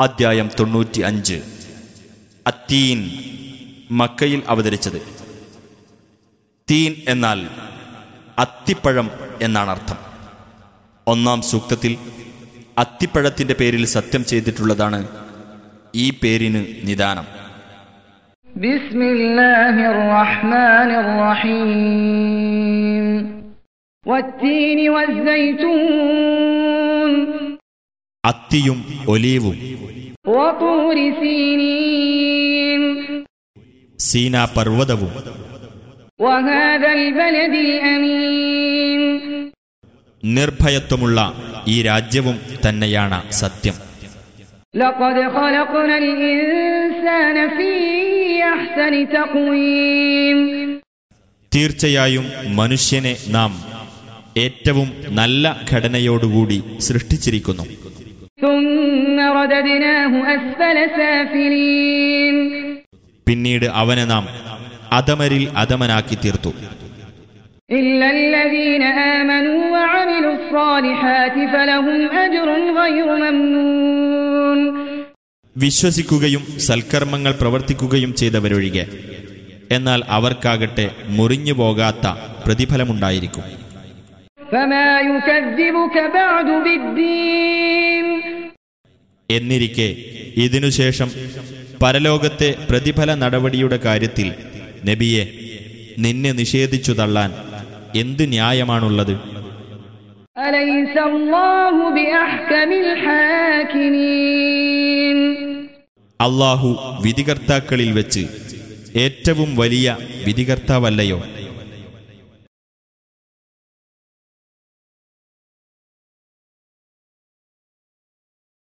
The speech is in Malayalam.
അധ്യായം തൊണ്ണൂറ്റി അഞ്ച് അത്തീൻ മക്കയിൽ അവതരിച്ചത്. തീൻ എന്നാൽ അത്തിപ്പഴം എന്നാണ് അർത്ഥം. ഒന്നാം സൂക്തത്തിൽ അത്തിപ്പഴത്തിന്റെ പേരിൽ സത്യം ചെയ്തിട്ടുള്ളതാണ് ഈ പേരിന് നിദാനം. അത്തിയും ഒലീവും സീനാ പർവതവും. നിർഭയത്വമുള്ള ഈ രാജ്യവും തന്നെയാണ് സത്യം. തീർച്ചയായും മനുഷ്യനെ നാം ഏറ്റവും നല്ല ഘടനയോടുകൂടി സൃഷ്ടിച്ചിരിക്കുന്നു. പിന്നീട് അവനെ നാം അധമരിൽ അധമനാക്കി തീർത്തു إلا الذين آمنوا وعملوا الصالحات فلهم أجر غير ممنون വിശ്വസിക്കുകയും സൽക്കർമ്മങ്ങൾ പ്രവർത്തിക്കുകയും ചെയ്തവരൊഴികെ എന്നാൽ അവർക്കാകട്ടെ മുറിഞ്ഞു പോകാത്ത പ്രതിഫലമുണ്ടായിരിക്കും فما يكذبك بعد بالدين എന്നിരിക്കെ ഇതിനുശേഷം പരലോകത്തെ പ്രതിഫല നടപടിയുടെ കാര്യത്തിൽ നബിയെ നിന്നെ നിഷേധിച്ചു തള്ളാൻ എന്ത് ന്യായമാണുള്ളത്? അള്ളാഹു വിധികർത്താക്കളിൽ വെച്ച് ഏറ്റവും വലിയ വിധികർത്താവല്ലയോ?